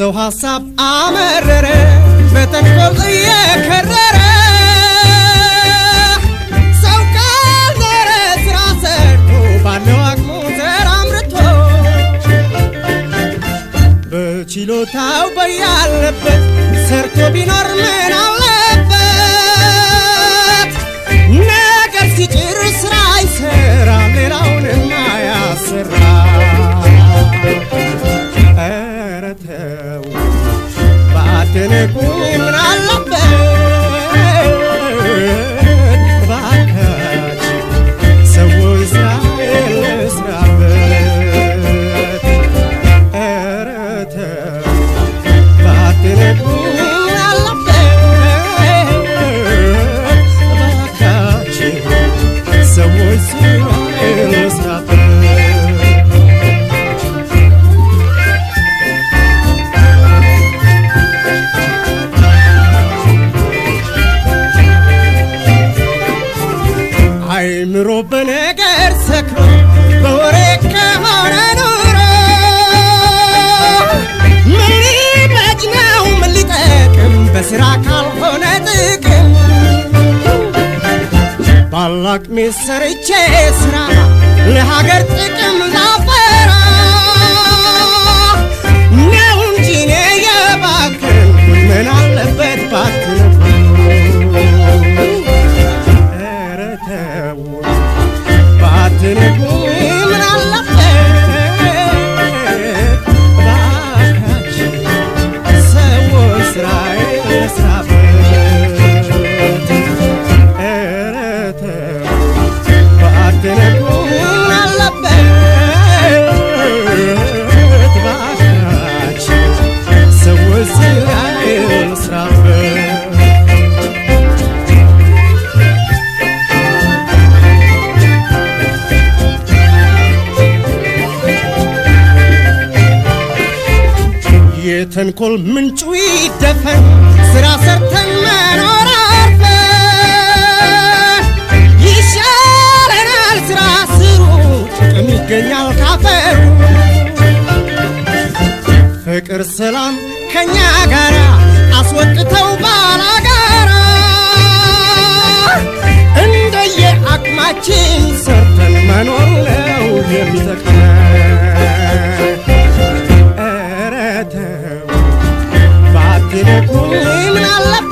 የሰው ሐሳብ አመረረ በተንኮል እየከረረ። ሰው ካልኖረ ስራ ሰርቶ ባለው አቅሙ ተራምርቶ በችሎታው በያለበት ሰርቶ ቢኖር ምን ባላቅሜ ሰርቼ ስራ ለሀገር ጥቅም ላፈራ የተንኮል ምንጩ ይደፈን ስራ ሰርተን መኖር አርፈን ይሻለናል ስራ ስሩ ጥቅም ይገኛል ካፈሩ ፍቅር ሰላም ከኛ ጋራ አስወጥተው ባላጋራ እንደየ አቅማችን ሰርተን መኖር ነው የሚጠቅመን Amen.